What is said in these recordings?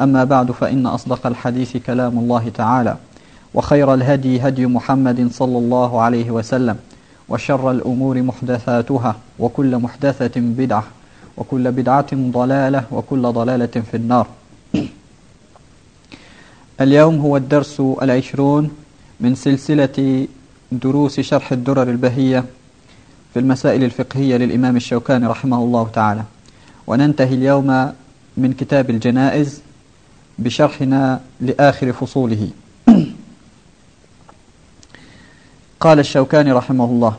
أما بعد فإن أصدق الحديث كلام الله تعالى وخير الهدي هدي محمد صلى الله عليه وسلم وشر الأمور محدثاتها وكل محدثة بدعة وكل بدعة ضلالة وكل ضلالة في النار. اليوم هو الدرس العشرون من سلسلة دروس شرح الدرر البهية في المسائل الفقهية للإمام الشوكاني رحمه الله تعالى. وننتهي اليوم من كتاب الجنائز بشرحنا لآخر فصوله. قال الشوكاني رحمه الله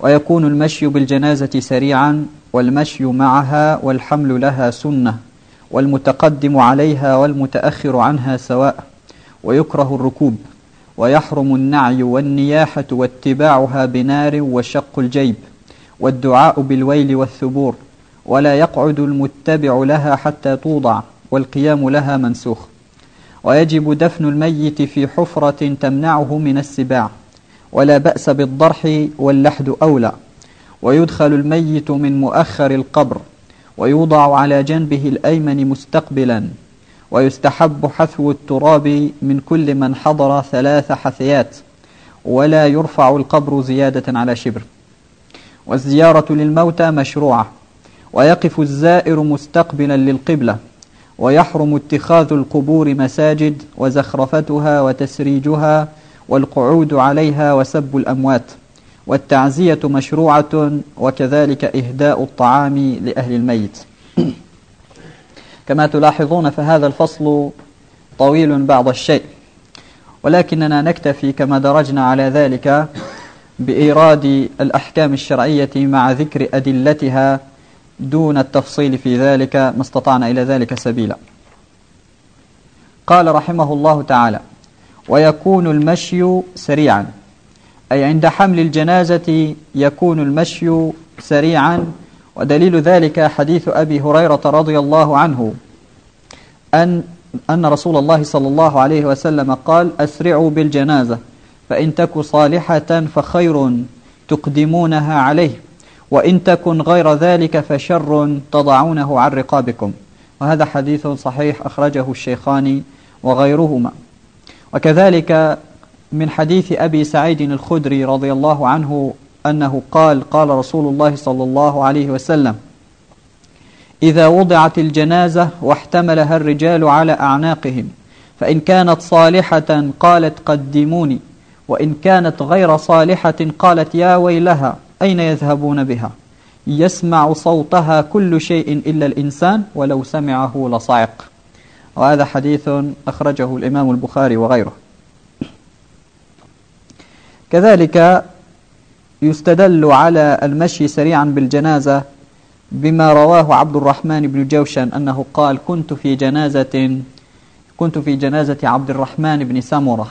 ويكون المشي بالجنازة سريعا والمشي معها والحمل لها سنة والمتقدم عليها والمتأخر عنها سواء ويكره الركوب ويحرم النعي والنياحة واتباعها بنار وشق الجيب والدعاء بالويل والثبور ولا يقعد المتبع لها حتى توضع. والقيام لها منسوخ. ويجب دفن الميت في حفرة تمنعه من السباع ولا بأس بالضرح واللحد أولى. ويدخل الميت من مؤخر القبر ويوضع على جنبه الأيمن مستقبلا. ويستحب حثو التراب من كل من حضر ثلاث حثيات ولا يرفع القبر زيادة على شبر. والزيارة للموتى مشروعة ويقف الزائر مستقبلا للقبلة. ويحرم اتخاذ القبور مساجد وزخرفتها وتسريجها والقعود عليها وسب الأموات والتعزية مشروعة وكذلك إهداء الطعام لأهل الميت. كما تلاحظون فهذا الفصل طويل بعض الشيء ولكننا نكتفي كما درجنا على ذلك بإيراد الأحكام الشرعية مع ذكر أدلتها دون التفصيل في ذلك ما استطعنا إلى ذلك سبيلا. قال رحمه الله تعالى ويكون المشي سريعا. أي عند حمل الجنازة يكون المشي سريعا ودليل ذلك حديث أبي هريرة رضي الله عنه أن أن رسول الله صلى الله عليه وسلم قال أسرعوا بالجنازة فإن تك صالحة فخير تقدمونها عليه. وإن تكن غير ذلك فشر تضعونه عن رقابكم. وهذا حديث صحيح أخرجه الشيخان وغيرهما. وكذلك من حديث أبي سعيد الخدري رضي الله عنه أنه قال قال رسول الله صلى الله عليه وسلم إذا وضعت الجنازة واحتملها الرجال على أعناقهم فإن كانت صالحة قالت قدموني وإن كانت غير صالحة قالت يا ويلها أين يذهبون بها؟ يسمع صوتها كل شيء إلا الإنسان ولو سمعه لصعق. وهذا حديث أخرجه الإمام البخاري وغيره. كذلك يستدل على المشي سريعا بالجنازة بما رواه عبد الرحمن بن جوشن أنه قال كنت في جنازة كنت في جنازة عبد الرحمن بن سمرة.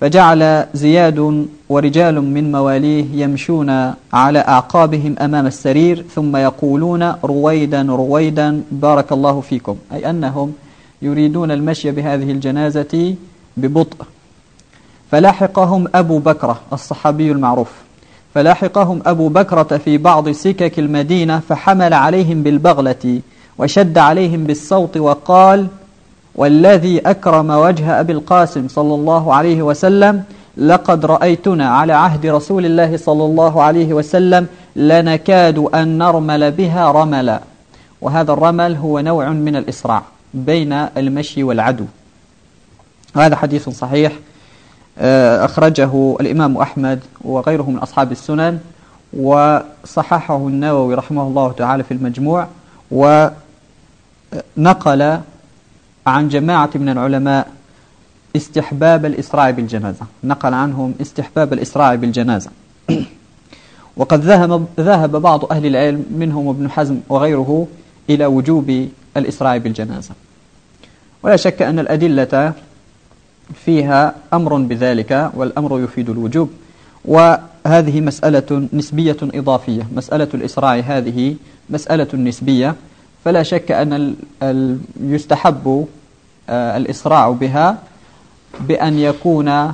فجعل زياد ورجال من مواليه يمشون على أعقابهم أمام السرير ثم يقولون رويدا رويدا بارك الله فيكم. أي أنهم يريدون المشي بهذه الجنازة ببطء. فلاحقهم أبو بكرة الصحابي المعروف. فلاحقهم أبو بكرة في بعض سكك المدينة فحمل عليهم بالبغلة وشد عليهم بالصوت وقال والذي أكرم وجه أبي القاسم صلى الله عليه وسلم لقد رأيتنا على عهد رسول الله صلى الله عليه وسلم لنكاد أن نرمل بها رملا. وهذا الرمل هو نوع من الإسراع بين المشي والعدو. وهذا حديث صحيح آه، أخرجه الإمام أحمد وغيره من أصحاب السنن وصححه النووي رحمه الله تعالى في المجموع ونقل عن جماعة من العلماء استحباب الإسراع بالجنازة. نقل عنهم استحباب الإسراع بالجنازة. وقد ذهب, ذهب بعض أهل العلم منهم ابن حزم وغيره إلى وجوب الإسراع بالجنازة. ولا شك أن الأدلة فيها أمر بذلك والأمر يفيد الوجوب. وهذه مسألة نسبية إضافية. مسألة الإسراع هذه مسألة نسبية. فلا شك أن يستحب آه، الإسراع بها بأن يكون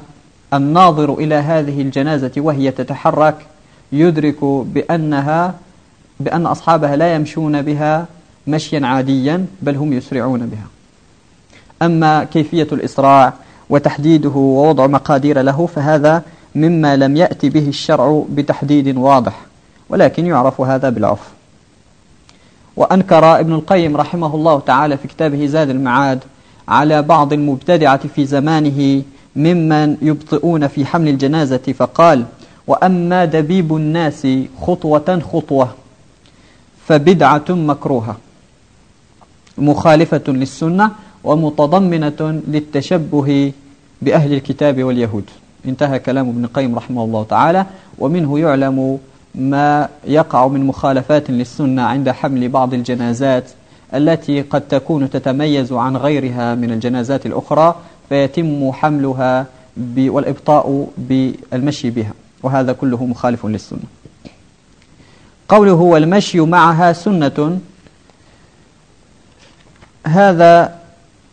الناظر إلى هذه الجنازة وهي تتحرك يدرك بأنها بأن أصحابها لا يمشون بها مشيا عاديا بل هم يسرعون بها. أما كيفية الإسراع وتحديده ووضع مقادير له فهذا مما لم يأتي به الشرع بتحديد واضح ولكن يعرف هذا بالعرف. وأنكر ابن القيم رحمه الله تعالى في كتابه زاد المعاد على بعض المبتدعة في زمانه ممن يبطئون في حمل الجنازة فقال وأما دبيب الناس خطوة خطوة فبدعة مكروهة مخالفة للسنة ومتضمنة للتشبه بأهل الكتاب واليهود. انتهى كلام ابن القيم رحمه الله تعالى ومنه يعلم ما يقع من مخالفات للسنة عند حمل بعض الجنازات التي قد تكون تتميز عن غيرها من الجنازات الأخرى فيتم حملها والإبطاء بالمشي بها. وهذا كله مخالف للسنة. قوله والمشي معها سنة هذا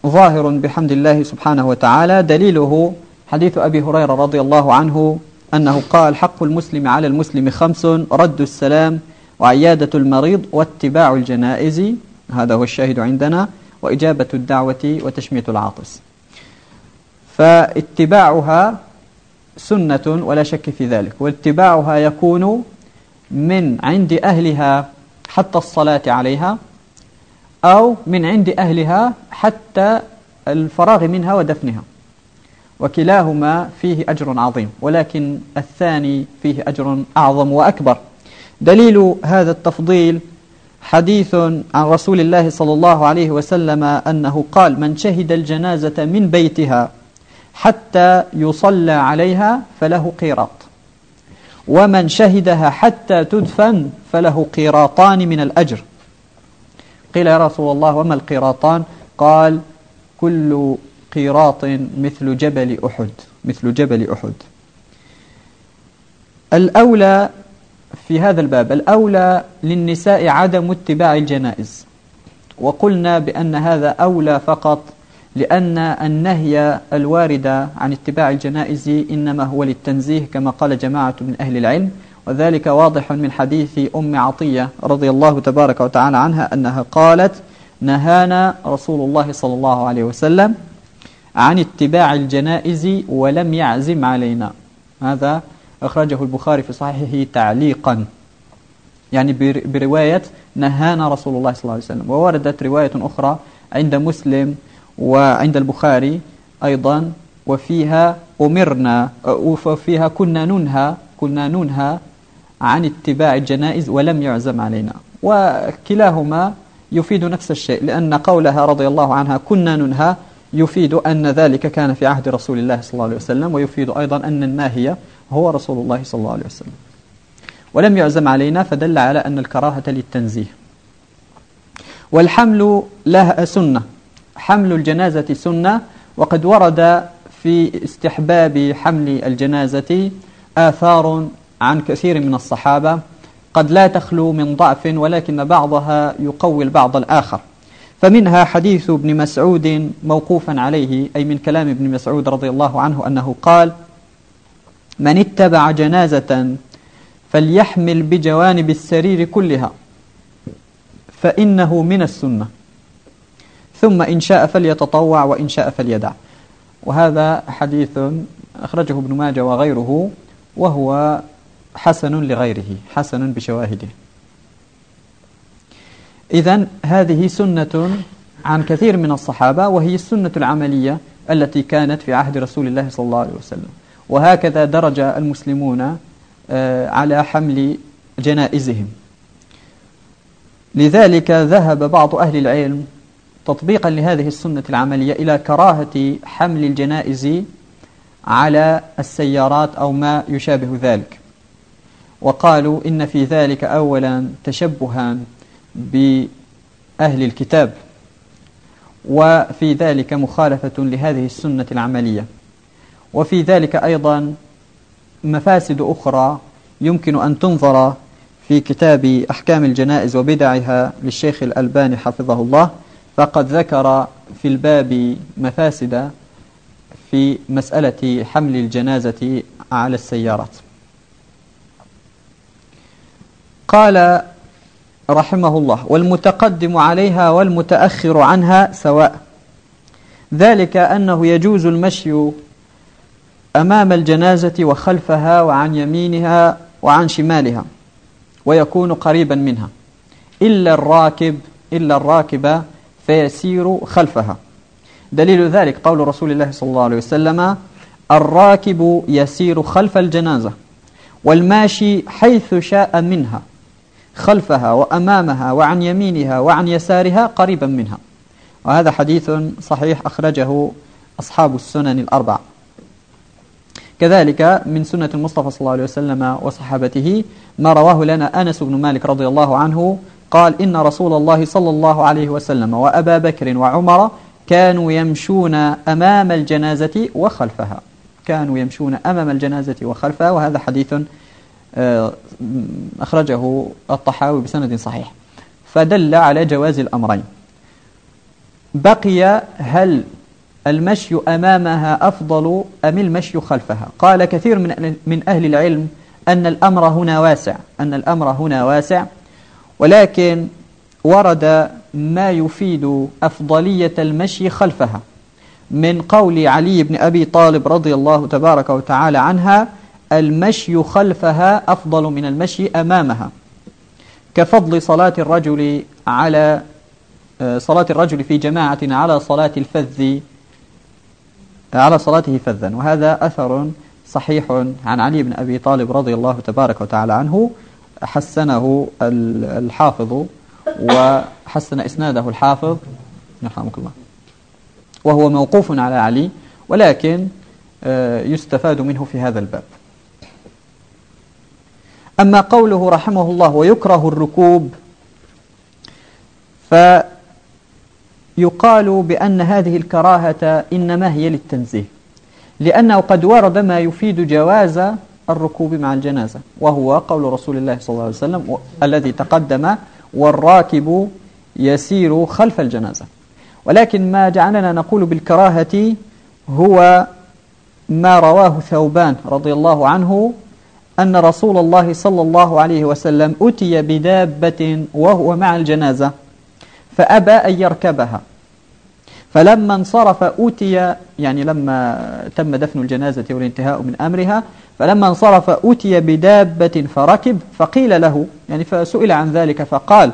ظاهر بحمد الله سبحانه وتعالى. دليله حديث أبي هريرة رضي الله عنه أنه قال حق المسلم على المسلم خمس رد السلام وعيادة المريض واتباع الجنائز. هذا هو الشاهد عندنا. وإجابة الدعوة وتشميت العاطس. فاتباعها سنة ولا شك في ذلك. واتباعها يكون من عند أهلها حتى الصلاة عليها أو من عند أهلها حتى الفراغ منها ودفنها. وكلاهما فيه أجر عظيم ولكن الثاني فيه أجر أعظم وأكبر. دليل هذا التفضيل حديث عن رسول الله صلى الله عليه وسلم أنه قال من شهد الجنازة من بيتها حتى يصلى عليها فله قيراط ومن شهدها حتى تدفن فله قيراطان من الأجر. قيل يا رسول الله وما القيراطان؟ قال كل قيراط مثل جبل أحد مثل جبل أحد. الأولى في هذا الباب الأولى للنساء عدم اتباع الجنائز. وقلنا بأن هذا أولى فقط لأن النهي الواردة عن اتباع الجنائز إنما هو للتنزيه كما قال جماعة من أهل العلم. وذلك واضح من حديث أم عطية رضي الله تبارك وتعالى عنها أنها قالت نهانا رسول الله صلى الله عليه وسلم عن اتباع الجنائز ولم يعزم علينا. هذا أخرجه البخاري في صحيحه تعليقا. يعني برواية نهانا رسول الله صلى الله عليه وسلم. ووردت رواية أخرى عند مسلم وعند البخاري أيضا. وفيها أمرنا وفيها كنا ننهى كنا ننهى عن اتباع الجنائز ولم يعزم علينا. وكلاهما يفيد نفس الشيء لأن قولها رضي الله عنها كنا ننهى يفيد أن ذلك كان في عهد رسول الله صلى الله عليه وسلم ويفيد أيضا أن الناهية هو رسول الله صلى الله عليه وسلم. ولم يعزم علينا فدل على أن الكراهة للتنزيه. والحمل لها سنة حمل الجنازة سنة وقد ورد في استحباب حمل الجنازة آثار عن كثير من الصحابة. قد لا تخلو من ضعف ولكن بعضها يقوي البعض الآخر. فمنها حديث ابن مسعود موقوفا عليه أي من كلام ابن مسعود رضي الله عنه أنه قال من اتبع جنازة فليحمل بجوانب السرير كلها فإنه من السنة. ثم إن شاء فليتطوع وإن شاء فليدع. وهذا حديث أخرجه ابن ماجه وغيره وهو حسن لغيره حسن بشواهده. إذا هذه سنة عن كثير من الصحابة وهي السنة العملية التي كانت في عهد رسول الله صلى الله عليه وسلم. وهكذا درج المسلمون آه، على حمل جنائزهم. لذلك ذهب بعض أهل العلم تطبيقا لهذه السنة العملية إلى كراهة حمل الجنائز على السيارات أو ما يشابه ذلك. وقالوا إن في ذلك أولا تشبها بأهل الكتاب وفي ذلك مخالفة لهذه السنة العملية. وفي ذلك أيضا مفاسد أخرى يمكن أن تنظر في كتاب أحكام الجنائز وبدعها للشيخ الألباني حفظه الله. فقد ذكر في الباب مفاسد في مسألة حمل الجنازة على السيارات. قال رحمه الله والمتقدم عليها والمتأخر عنها سواء. ذلك أنه يجوز المشي أمام الجنازة وخلفها وعن يمينها وعن شمالها ويكون قريبا منها. إلا الراكب إلا الراكب فيسير خلفها. دليل ذلك قول رسول الله صلى الله عليه وسلم الراكب يسير خلف الجنازة والماشي حيث شاء منها. خلفها وأمامها وعن يمينها وعن يسارها قريبا منها. وهذا حديث صحيح أخرجه أصحاب السنن الأربع. كذلك من سنة المصطفى صلى الله عليه وسلم وصحابته ما رواه لنا أنس بن مالك رضي الله عنه قال إن رسول الله صلى الله عليه وسلم وأبا بكر وعمر كانوا يمشون أمام الجنازة وخلفها. كانوا يمشون أمام الجنازة وخلفها وهذا حديث أخرجه الطحاوي بسند صحيح. فدل على جواز الأمرين. بقي هل المشي أمامها أفضل أم المشي خلفها؟ قال كثير من من أهل العلم أن الأمر هنا واسع أن الأمر هنا واسع ولكن ورد ما يفيد أفضلية المشي خلفها من قول علي بن أبي طالب رضي الله تبارك وتعالى عنها المشي خلفها أفضل من المشي أمامها. كفضل صلاة الرجل على آه، صلاة الرجل في جماعة على صلاة الفذ على صلاته فذا. وهذا أثر صحيح عن علي بن أبي طالب رضي الله تبارك وتعالى عنه. حسنه الحافظ وحسن إسناده الحافظ. يرحمك الله. وهو موقوف على علي ولكن آه، يستفاد منه في هذا الباب. أما قوله رحمه الله ويكره الركوب فيقال بأن هذه الكراهة إنما هي للتنزيه لأنه قد ورد ما يفيد جواز الركوب مع الجنازة وهو قول رسول الله صلى الله عليه وسلم الذي تقدم والراكب يسير خلف الجنازة. ولكن ما جعلنا نقول بالكراهة هو ما رواه ثوبان رضي الله عنه أن رسول الله صلى الله عليه وسلم أتي بدابة وهو مع الجنازة فأبى أن يركبها. فلما انصرف أتي يعني لما تم دفن الجنازة والانتهاء من أمرها فلما انصرف أتي بدابة فركب فقيل له يعني فسئل عن ذلك فقال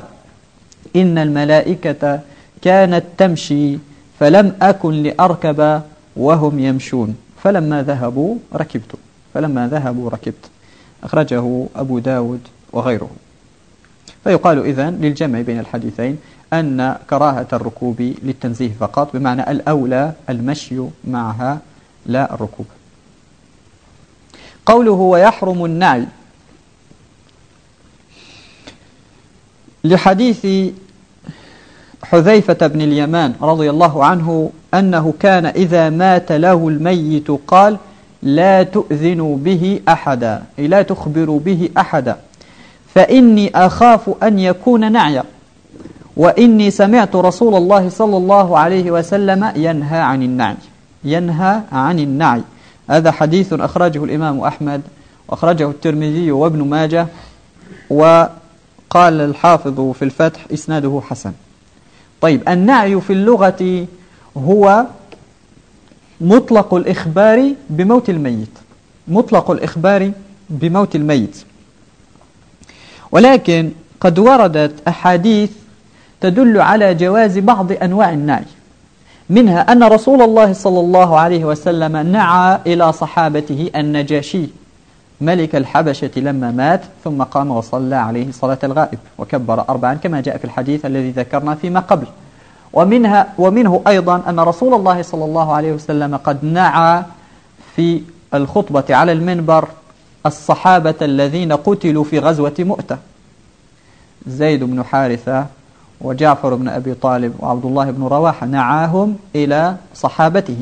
إن الملائكة كانت تمشي فلم أكن لأركب وهم يمشون. فلما ذهبوا ركبت. فلما ذهبوا ركبت. أخرجه أبو داود وغيره. فيقال إذن للجمع بين الحديثين أن كراهة الركوب للتنزيه فقط بمعنى الأولى المشي معها لا الركوب. قوله ويحرم النعي لحديث حذيفة بن اليمان رضي الله عنه أنه كان إذا مات له الميت قال لا تؤذنوا به أحدا لا تخبروا به أحدا. فإني أخاف أن يكون نعيا. وإني سمعت رسول الله صلى الله عليه وسلم ينهى عن النعي. ينهى عن النعي. هذا حديث أخرجه الإمام أحمد وأخرجه الترمذي وابن ماجه وقال الحافظ في الفتح إسناده حسن. طيب النعي في اللغة هو مطلق الإخبار بموت الميت. مطلق الإخبار بموت الميت. ولكن قد وردت أحاديث تدل على جواز بعض أنواع النعي. منها أن رسول الله صلى الله عليه وسلم نعى إلى صحابته النجاشي ملك الحبشة لما مات ثم قام وصلى عليه صلاة الغائب وكبر أربعا كما جاء في الحديث الذي ذكرنا فيما قبل. ومنها ومنه أيضا أن رسول الله صلى الله عليه وسلم قد نعى في الخطبة على المنبر الصحابة الذين قتلوا في غزوة مؤتة. زيد بن حارثة وجعفر بن أبي طالب وعبد الله بن رواحة نعاهم إلى صحابته.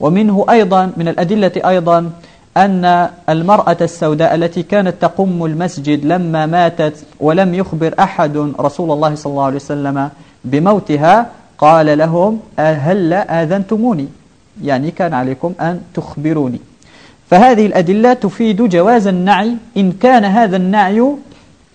ومنه أيضا من الأدلة أيضا أن المرأة السوداء التي كانت تقم المسجد لما ماتت ولم يخبر أحد رسول الله صلى الله عليه وسلم بموتها قال لهم هل آذنتموني. يعني كان عليكم أن تخبروني. فهذه الأدلة تفيد جواز النعي إن كان هذا النعي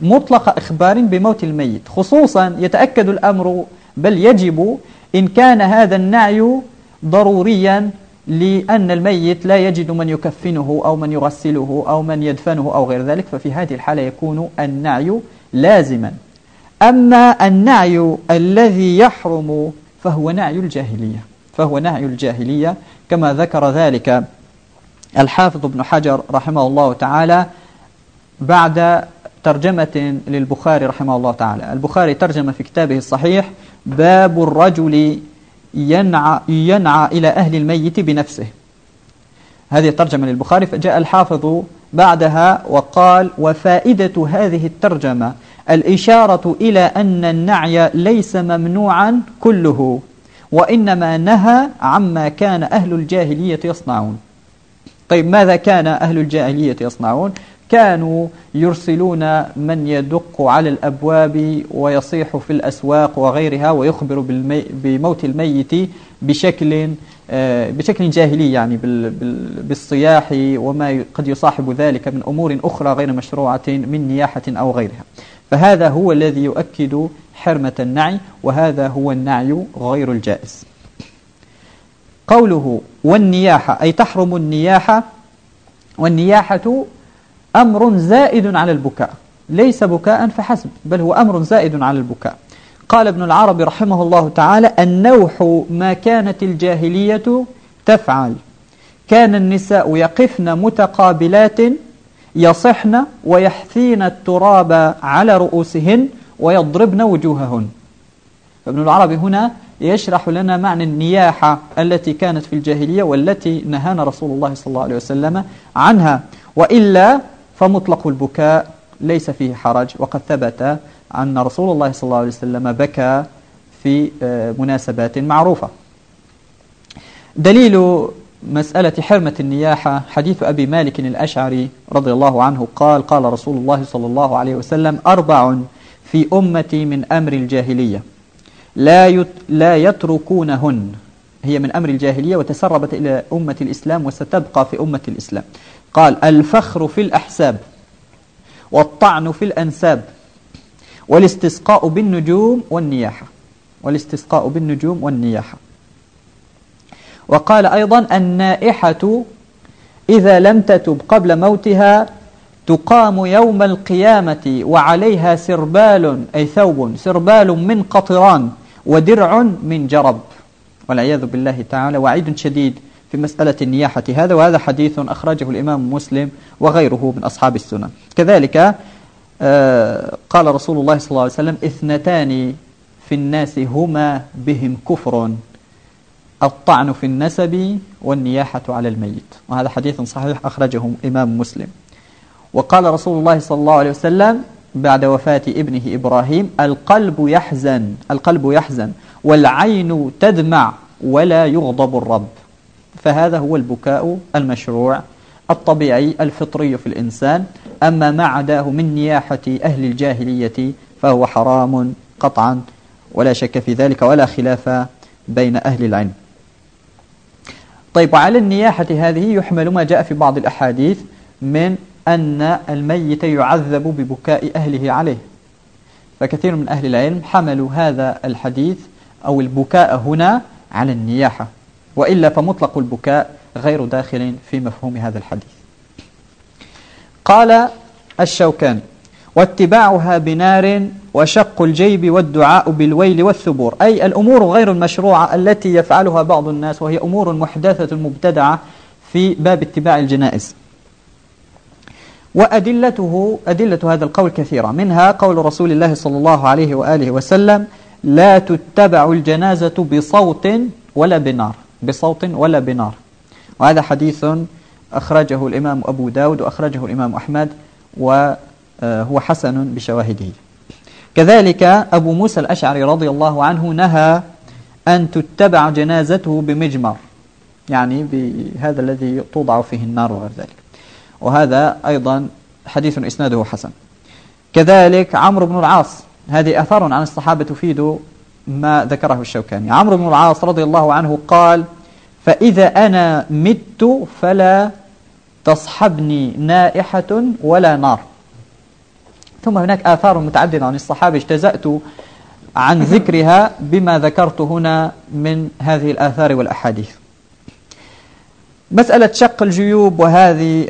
مطلق إخبار بموت الميت. خصوصا يتأكد الأمر بل يجب إن كان هذا النعي ضروريا لأن الميت لا يجد من يكفنه أو من يغسله أو من يدفنه أو غير ذلك. ففي هذه الحالة يكون النعي لازما. أما النعي الذي يحرم فهو نعي الجاهلية فهو نعي الجاهلية. كما ذكر ذلك الحافظ ابن حجر رحمه الله تعالى بعد ترجمة للبخاري رحمه الله تعالى. البخاري ترجم في كتابه الصحيح باب الرجل ينعى, ينعى إلى أهل الميت بنفسه. هذه ترجمة للبخاري فجاء الحافظ بعدها وقال وفائدة هذه الترجمة الإشارة إلى أن النعي ليس ممنوعا كله وإنما نهى عما كان أهل الجاهلية يصنعون. طيب ماذا كان أهل الجاهلية يصنعون؟ كانوا يرسلون من يدق على الأبواب ويصيح في الأسواق وغيرها ويخبر بموت الميت بشكل آه، بشكل جاهلي يعني بالصياح وما قد يصاحب ذلك من أمور أخرى غير مشروعة من نياحة أو غيرها. فهذا هو الذي يؤكد حرمة النعي وهذا هو النعي غير الجائز. قوله والنياحة أي تحرم النياحة والنياحة أمر زائد على البكاء ليس بكاء فحسب بل هو أمر زائد على البكاء. قال ابن العربي رحمه الله تعالى النوح ما كانت الجاهلية تفعل. كان النساء يقفن متقابلات يصحن ويحثين التراب على رؤوسهن ويضربن وجوههن. فابن العربي هنا يشرح لنا معنى النياحة التي كانت في الجاهلية والتي نهانا رسول الله صلى الله عليه وسلم عنها. وإلا فمطلق البكاء ليس فيه حرج. وقد ثبت أن رسول الله صلى الله عليه وسلم بكى في آه، مناسبات معروفة. دليل مسألة حرمة النياحة حديث أبي مالك الأشعري رضي الله عنه قال قال رسول الله صلى الله عليه وسلم أربع في أمتي من أمر الجاهلية. لا لا يتركونهن. هي من أمر الجاهلية وتسربت إلى أمة الإسلام وستبقى في أمة الإسلام. قال الفخر في الأحساب والطعن في الأنساب والاستسقاء بالنجوم والنياحة. والاستسقاء بالنجوم والنياحة. وقال أيضا النائحة إذا لم تتب قبل موتها تقام يوم القيامة وعليها سربال أي ثوب سربال من قطران ودرع من جرب. والعياذ بالله تعالى وعيد شديد في مسألة النياحة هذا وهذا حديث أخرجه الإمام مسلم وغيره من أصحاب السنة. كذلك آه، قال رسول الله صلى الله عليه وسلم اثنتان في الناس هما بهم كفر. الطعن في النسب والنياحة على الميت. وهذا حديث صحيح أخرجه إمام مسلم. وقال رسول الله صلى الله عليه وسلم بعد وفاة ابنه إبراهيم القلب يحزن القلب يحزن والعين تدمع ولا يغضب الرب. فهذا هو البكاء المشروع الطبيعي الفطري في الإنسان. أما ما عداه من نياحة أهل الجاهلية فهو حرام قطعا ولا شك في ذلك ولا خلاف بين أهل العلم. طيب وعلى النياحة هذه يحمل ما جاء في بعض الأحاديث من أن الميت يعذب ببكاء أهله عليه. فكثير من أهل العلم حملوا هذا الحديث أو البكاء هنا على النياحة وإلا فمطلق البكاء غير داخل في مفهوم هذا الحديث. قال الشوكان واتباعها بنار وشق الجيب والدعاء بالويل والثبور. أي الأمور غير المشروعة التي يفعلها بعض الناس وهي أمور محدثة مبتدعة في باب اتباع الجنائز. وأدلته أدلة هذا القول كثيرة. منها قول رسول الله صلى الله عليه وآله وسلم لا تتبع الجنازة بصوت ولا بنار. بصوت ولا بنار. وهذا حديث أخرجه الإمام أبو داود وأخرجه الإمام أحمد وهو حسن بشواهده. كذلك أبو موسى الأشعري رضي الله عنه نهى أن تتبع جنازته بمجمر يعني بهذا الذي توضع فيه النار وغير ذلك. وهذا أيضا حديث إسناده حسن. كذلك عمرو بن العاص هذه أثار عن الصحابة تفيد ما ذكره الشوكاني. عمرو بن العاص رضي الله عنه قال فإذا أنا مت فلا تصحبني نائحة ولا نار. ثم هناك آثار متعددة عن الصحابة اجتزأت عن ذكرها بما ذكرت هنا من هذه الآثار والأحاديث. مسألة شق الجيوب وهذه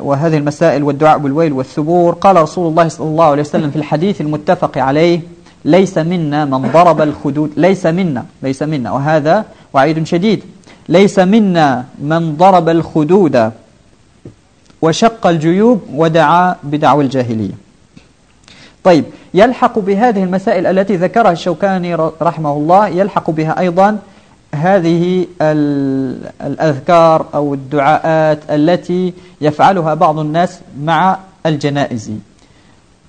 وهذه المسائل والدعاء بالويل والثبور قال رسول الله صلى الله عليه وسلم في الحديث المتفق عليه ليس منا من ضرب الخدود ليس منا ليس منا وهذا وعيد شديد. ليس منا من ضرب الخدود وشق الجيوب ودعا بدعوى الجاهلية. طيب يلحق بهذه المسائل التي ذكرها الشوكاني رحمه الله يلحق بها أيضا هذه الأذكار أو الدعاءات التي يفعلها بعض الناس مع الجنائز.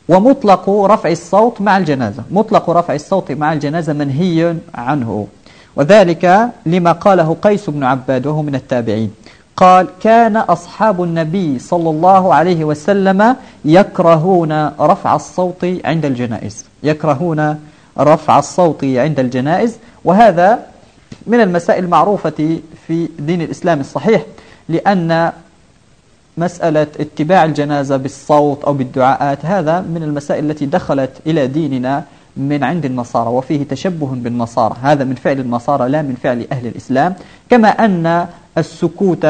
ومطلق رفع الصوت مع الجنازة. مطلق رفع الصوت مع الجنازة منهي عنه. وذلك لما قاله قيس بن عباد وهو من التابعين. قال كان أصحاب النبي صلى الله عليه وسلم يكرهون رفع الصوت عند الجنائز يكرهون رفع الصوت عند الجنائز وهذا من المسائل المعروفة في دين الإسلام الصحيح لأن مسألة اتباع الجنازة بالصوت أو بالدعاءات هذا من المسائل التي دخلت إلى ديننا من عند النصارى وفيه تشبه بالنصارى هذا من فعل النصارى لا من فعل أهل الإسلام كما أن السكوت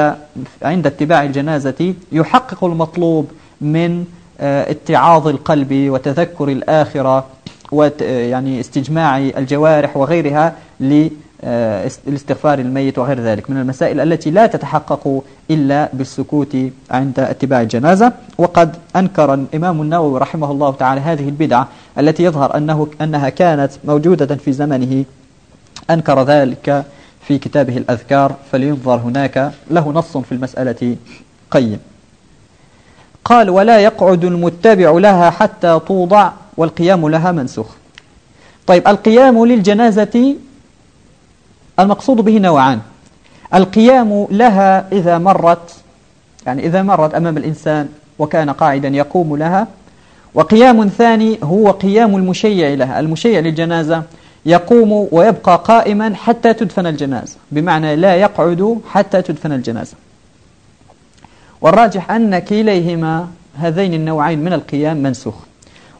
عند اتباع الجنازة يحقق المطلوب من آه، اتعاظ القلب وتذكر الآخرة ويعني استجماع الجوارح وغيرها لاستغفار الميت وغير ذلك. من المسائل التي لا تتحقق إلا بالسكوت عند اتباع الجنازة. وقد أنكر الإمام النووي رحمه الله تعالى هذه البدعة التي يظهر أنه أنها كانت موجودة في زمنه. أنكر ذلك في كتابه الأذكار فلينظر هناك له نص في المسألة. قيم. قال ولا يقعد المتبع لها حتى توضع والقيام لها منسوخ. طيب القيام للجنازة المقصود به نوعان. القيام لها إذا مرت يعني إذا مرت أمام الإنسان وكان قاعدا يقوم لها. وقيام ثاني هو قيام المشيع لها المشيع للجنازة. يقوم ويبقى قائما حتى تدفن الجنازة. بمعنى لا يقعد حتى تدفن الجنازة. والراجح أن كليهما هذين النوعين من القيام منسوخ.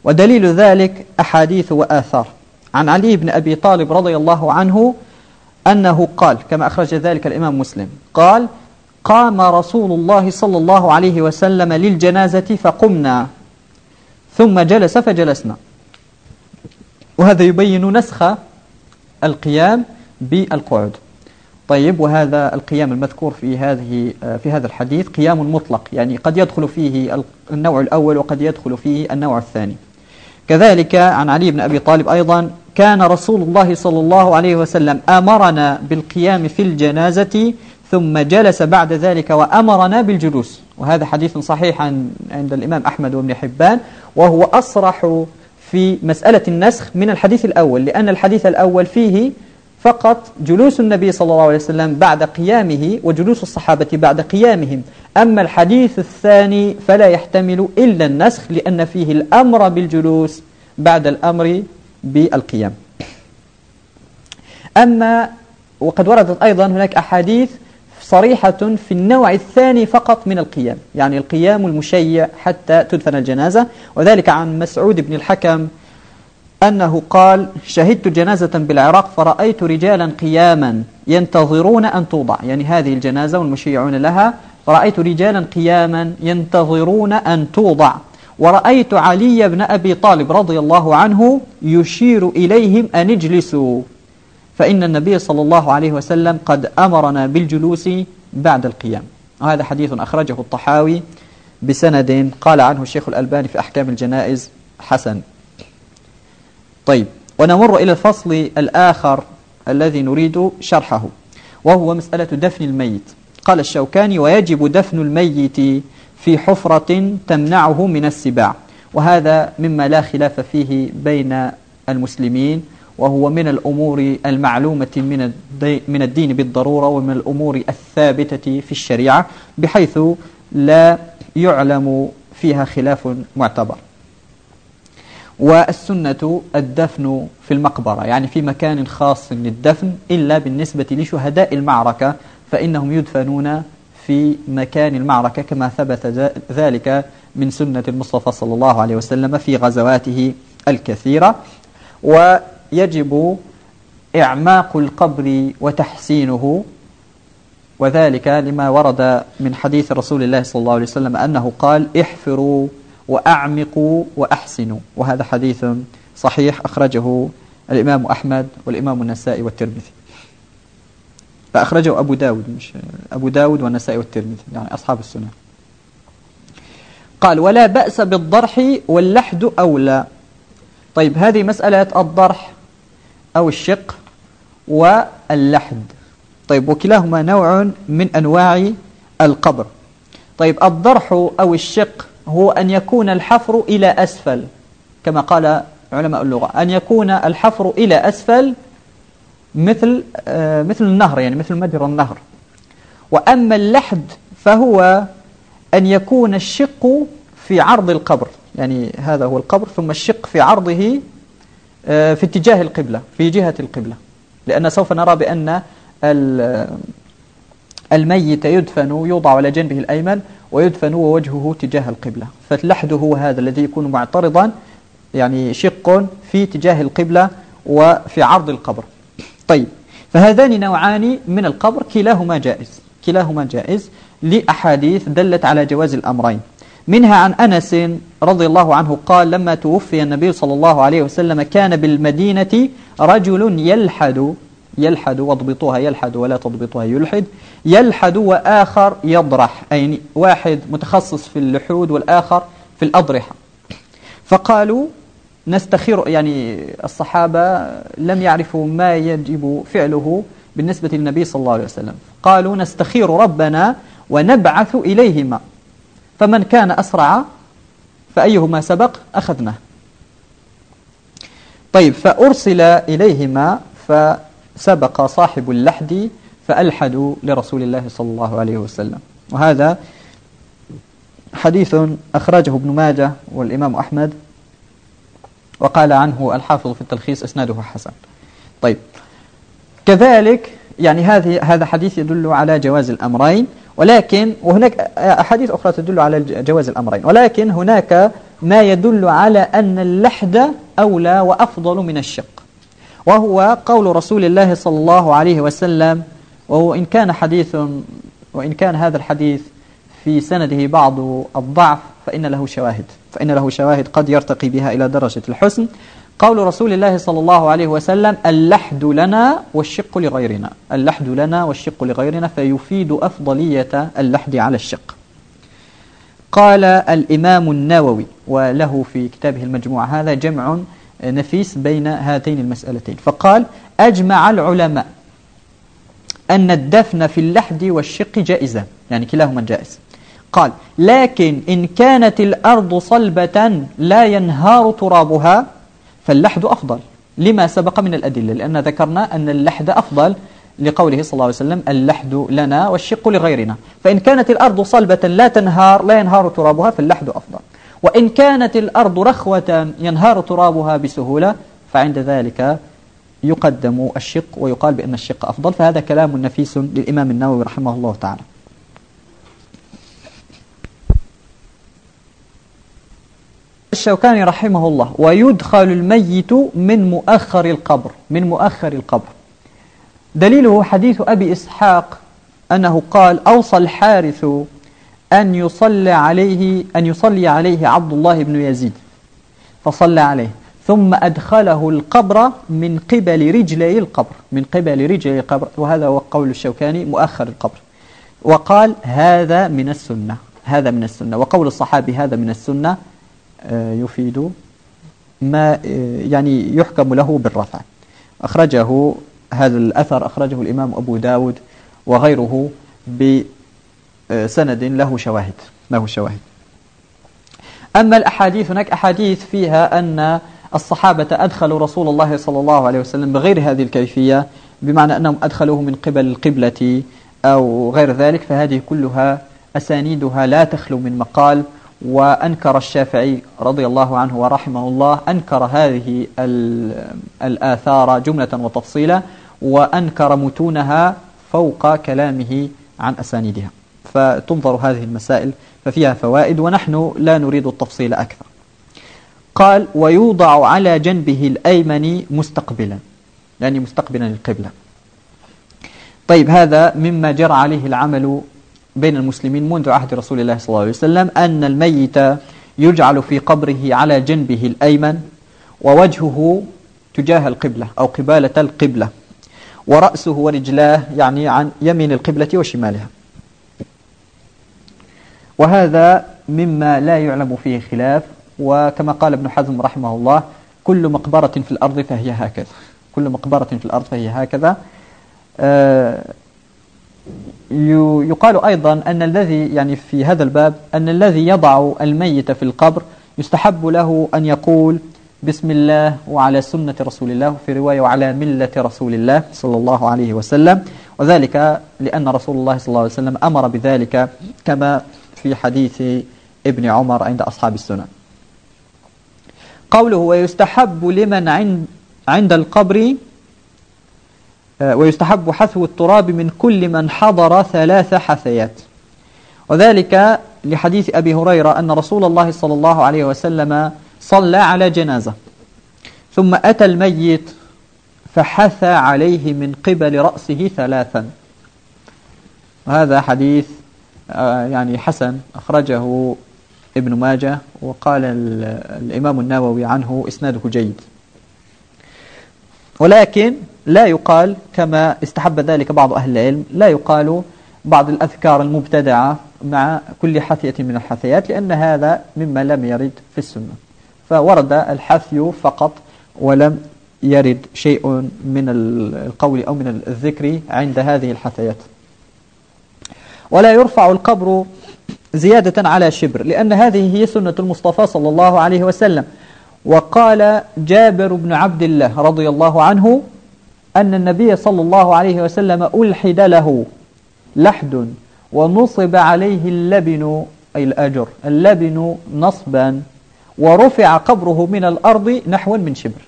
ودليل ذلك أحاديث وآثار. عن علي بن أبي طالب رضي الله عنه أنه قال كما أخرج ذلك الإمام مسلم قال قام رسول الله صلى الله عليه وسلم للجنازة فقمنا ثم جلس فجلسنا. وهذا يبين نسخ القيام بالقعود. طيب وهذا القيام المذكور في هذه في هذا الحديث قيام مطلق يعني قد يدخل فيه النوع الأول وقد يدخل فيه النوع الثاني. كذلك عن علي بن أبي طالب أيضا كان رسول الله صلى الله عليه وسلم أمرنا بالقيام في الجنازة ثم جلس بعد ذلك وأمرنا بالجلوس. وهذا حديث صحيح عند الإمام أحمد وابن حبان وهو أصرح في مسألة النسخ من الحديث الأول لأن الحديث الأول فيه فقط جلوس النبي صلى الله عليه وسلم بعد قيامه وجلوس الصحابة بعد قيامهم. أما الحديث الثاني فلا يحتمل إلا النسخ لأن فيه الأمر بالجلوس بعد الأمر بالقيام. أما وقد وردت أيضا هناك أحاديث صريحة في النوع الثاني فقط من القيام. يعني القيام المشيع حتى تدفن الجنازة. وذلك عن مسعود بن الحكم أنه قال شهدت جنازة بالعراق فرأيت رجالا قياما ينتظرون أن توضع. يعني هذه الجنازة والمشيعون لها. فرأيت رجالا قياما ينتظرون أن توضع. ورأيت علي بن أبي طالب رضي الله عنه يشير إليهم أن اجلسوا. فإن النبي صلى الله عليه وسلم قد أمرنا بالجلوس بعد القيام. وهذا حديث أخرجه الطحاوي بسند قال عنه الشيخ الألباني في أحكام الجنائز حسن. طيب ونمر إلى الفصل الآخر الذي نريد شرحه وهو مسألة دفن الميت. قال الشوكاني ويجب دفن الميت في حفرة تمنعه من السباع وهذا مما لا خلاف فيه بين المسلمين. وهو من الأمور المعلومة من من الدين بالضرورة ومن الأمور الثابتة في الشريعة بحيث لا يعلم فيها خلاف معتبر. والسنة الدفن في المقبرة يعني في مكان خاص للدفن إلا بالنسبة لشهداء المعركة فإنهم يدفنون في مكان المعركة كما ثبت ذلك من سنة المصطفى صلى الله عليه وسلم في غزواته الكثيرة. ويجب إعماق القبر وتحسينه وذلك لما ورد من حديث رسول الله صلى الله عليه وسلم أنه قال احفروا وأعمقوا وأحسنوا وهذا حديث صحيح أخرجه الإمام أحمد والإمام النسائي والترمذي. فأخرجه أبو داود مش أبو داود والنسائي والترمذي يعني أصحاب السنة. قال ولا بأس بالضرح واللحد أولى طيب هذه مسألة الضرح أو الشق واللحد. طيب وكلاهما نوع من أنواع القبر. طيب الضرح أو الشق هو أن يكون الحفر إلى أسفل كما قال علماء اللغة أن يكون الحفر إلى أسفل مثل آه، مثل النهر يعني مثل مجرى النهر. وأما اللحد فهو أن يكون الشق في عرض القبر يعني هذا هو القبر ثم الشق في عرضه في اتجاه القبلة في جهة القبلة. لأن سوف نرى بأن الميت يدفن يوضع على جنبه الأيمن ويدفن ووجهه تجاه القبلة. فاللحد هو هذا الذي يكون معترضا يعني شق في اتجاه القبلة وفي عرض القبر. طيب فهذان نوعان من القبر كلاهما جائز. كلاهما جائز لأحاديث دلت على جواز الأمرين. منها عن أنس رضي الله عنه قال لما توفي النبي صلى الله عليه وسلم كان بالمدينة رجل يلحد يلحد واضبطوها يلحد ولا تضبطوها يلحد يلحد وآخر يضرح أي واحد متخصص في اللحود والآخر في الأضرحة. فقالوا نستخير يعني الصحابة لم يعرفوا ما يجب فعله بالنسبة للنبي صلى الله عليه وسلم. قالوا نستخير ربنا ونبعث إليهما. فمن كان أسرع فأيهما سبق أخذناه. طيب فأرسل إليهما فسبق صاحب اللحد فألحدوا لرسول الله صلى الله عليه وسلم. وهذا حديث أخرجه ابن ماجه والإمام أحمد وقال عنه الحافظ في التلخيص إسناده حسن. طيب كذلك يعني هذه هذا حديث يدل على جواز الأمرين ولكن وهناك أحاديث أخرى تدل على جواز الأمرين. ولكن هناك ما يدل على أن اللحد أولى وأفضل من الشق. وهو قول رسول الله صلى الله عليه وسلم وهو إن كان حديث وإن كان هذا الحديث في سنده بعض الضعف فإن له شواهد فإن له شواهد قد يرتقي بها إلى درجة الحسن. قول رسول الله صلى الله عليه وسلم اللحد لنا والشق لغيرنا. اللحد لنا والشق لغيرنا فيفيد أفضلية اللحد على الشق. قال الإمام النووي وله في كتابه المجموع هذا جمع نفيس بين هاتين المسألتين. فقال أجمع العلماء أن الدفن في اللحد والشق جائزة. يعني كلاهما جائز. قال لكن إن كانت الأرض صلبة لا ينهار ترابها فاللحد أفضل. لما سبق من الأدلة لأن ذكرنا أن اللحد أفضل لقوله صلى الله عليه وسلم اللحد لنا والشق لغيرنا. فإن كانت الأرض صلبة لا تنهار لا ينهار ترابها فاللحد أفضل. وإن كانت الأرض رخوة ينهار ترابها بسهولة فعند ذلك يقدم الشق ويقال بأن الشق أفضل. فهذا كلام نفيس للإمام النووي رحمه الله تعالى. الشوكاني رحمه الله ويدخل الميت من مؤخر القبر من مؤخر القبر. دليله حديث أبي إسحاق أنه قال أوصى الحارث أن يصلي عليه أن يصلي عليه عبد الله بن يزيد فصلى عليه. ثم أدخله القبر من قبل رجلي القبر من قبل رجلي القبر وهذا هو قول الشوكاني مؤخر القبر. وقال هذا من السنة هذا من السنة. وقول الصحابي هذا من السنة. يفيد ما يعني يحكم له بالرفع. أخرجه هذا الأثر أخرجه الإمام أبو داود وغيره بسند له شواهد له شواهد. أما الأحاديث هناك أحاديث فيها أن الصحابة أدخلوا رسول الله صلى الله عليه وسلم بغير هذه الكيفية بمعنى أنهم أدخلوه من قبل القبلة أو غير ذلك فهذه كلها أسانيدها لا تخلو من مقال وأنكر الشافعي رضي الله عنه ورحمه الله أنكر هذه الآثار جملة وتفصيلا وأنكر متونها فوق كلامه عن أسانيدها. فتنظر هذه المسائل ففيها فوائد ونحن لا نريد التفصيل أكثر. قال ويوضع على جنبه الأيمن مستقبلا يعني مستقبلا للقبلة طيب هذا مما جرى عليه العمل بين المسلمين منذ عهد رسول الله صلى الله عليه وسلم أن الميت يجعل في قبره على جنبه الأيمن ووجهه تجاه القبلة أو قبالة القبلة ورأسه ورجلاه يعني عن يمين القبلة وشمالها. وهذا مما لا يعلم فيه خلاف وكما قال ابن حزم رحمه الله كل مقبرة في الأرض فهي هكذا. كل مقبرة في الأرض فهي هكذا. آه، يقال أيضا أن الذي يعني في هذا الباب أن الذي يضع الميت في القبر يستحب له أن يقول بسم الله وعلى سنة رسول الله في رواية وعلى ملة رسول الله صلى الله عليه وسلم. وذلك لأن رسول الله صلى الله عليه وسلم أمر بذلك كما في حديث ابن عمر عند أصحاب السنة. قوله ويستحب لمن عند, عند القبر ويستحب حثو التراب من كل من حضر ثلاث حثيات. وذلك لحديث أبي هريرة أن رسول الله صلى الله عليه وسلم صلى على جنازة ثم أتى الميت فحثى عليه من قبل رأسه ثلاثا. وهذا حديث آه، يعني حسن أخرجه ابن ماجه وقال الإمام النووي عنه إسناده جيد. ولكن لا يقال كما استحب ذلك بعض أهل العلم لا يقال بعض الأذكار المبتدعة مع كل حثية من الحثيات لأن هذا مما لم يرد في السنة. فورد الحثي فقط ولم يرد شيء من القول أو من الذكر عند هذه الحثيات ولا يرفع القبر زيادة على شبر لأن هذه هي سنة المصطفى صلى الله عليه وسلم. وقال جابر بن عبد الله رضي الله عنه أن النبي صلى الله عليه وسلم ألحد له لحد ونصب عليه اللبن أي الأجر اللبن نصبا ورفع قبره من الأرض نحو من شبر.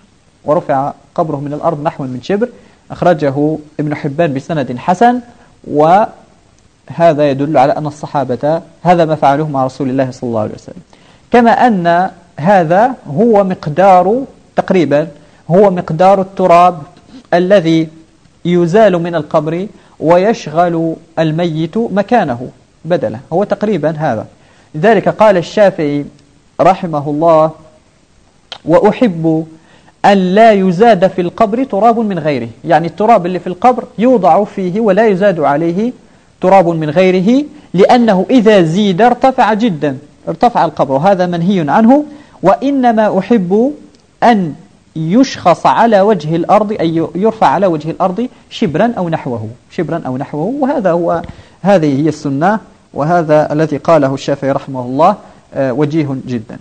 ورفع قبره من الأرض نحو من شبر. أخرجه ابن حبان بسند حسن وهذا يدل على أن الصحابة هذا ما فعلوه مع رسول الله صلى الله عليه وسلم. كما أن هذا هو مقدار تقريبا هو مقدار التراب الذي يزال من القبر ويشغل الميت مكانه بدله هو تقريبا هذا. لذلك قال الشافعي رحمه الله وأحب أن لا يزاد في القبر تراب من غيره. يعني التراب اللي في القبر يوضع فيه ولا يزاد عليه تراب من غيره لأنه إذا زيد ارتفع جدا ارتفع القبر. وهذا منهي عنه وإنما أحب أن يشخص على وجه الأرض أي يرفع على وجه الأرض شبرا أو نحوه شبرا أو نحوه. وهذا هو هذه هي السنة وهذا الذي قاله الشافعي رحمه الله آه، وجيه جدا.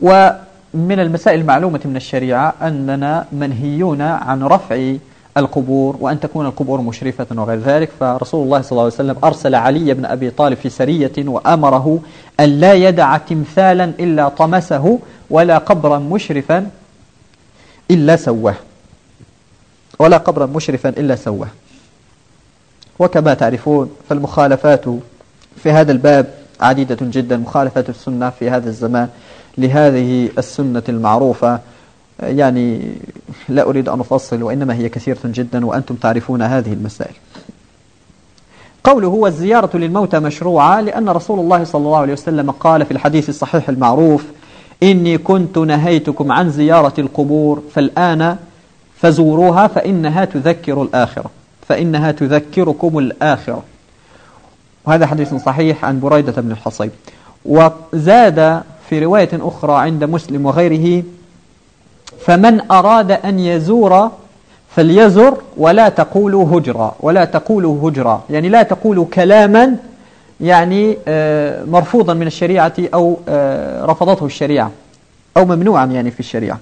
ومن المسائل المعلومة من الشريعة أننا منهيون عن رفع القبور وأن تكون القبور مشرفة وغير ذلك. فرسول الله صلى الله عليه وسلم أرسل علي بن أبي طالب في سرية وأمره أن لا يدع تمثالا إلا طمسه ولا قبرا مشرفا إلا سواه. ولا قبرا مشرفا إلا سواه. وكما تعرفون فالمخالفات في هذا الباب عديدة جدا مخالفة السنة في هذا الزمان لهذه السنة المعروفة. يعني لا أريد أن أفصل وإنما هي كثيرة جدا وأنتم تعرفون هذه المسائل. قوله هو الزيارة للموتى مشروعة لأن رسول الله صلى الله عليه وسلم قال في الحديث الصحيح المعروف إني كنت نهيتكم عن زيارة القبور فالآن فزوروها فإنها تذكر الآخرة فإنها تذكركم الآخرة. وهذا حديث صحيح عن بريدة بن الحصيب. وزاد في رواية أخرى عند مسلم وغيره فمن أراد أن يزور فليزر ولا تقولوا هجرا ولا تقولوا هجرا. يعني لا تقولوا كلاما يعني آه، مرفوضا من الشريعة أو آه، رفضته الشريعة أو ممنوعا يعني في الشريعة.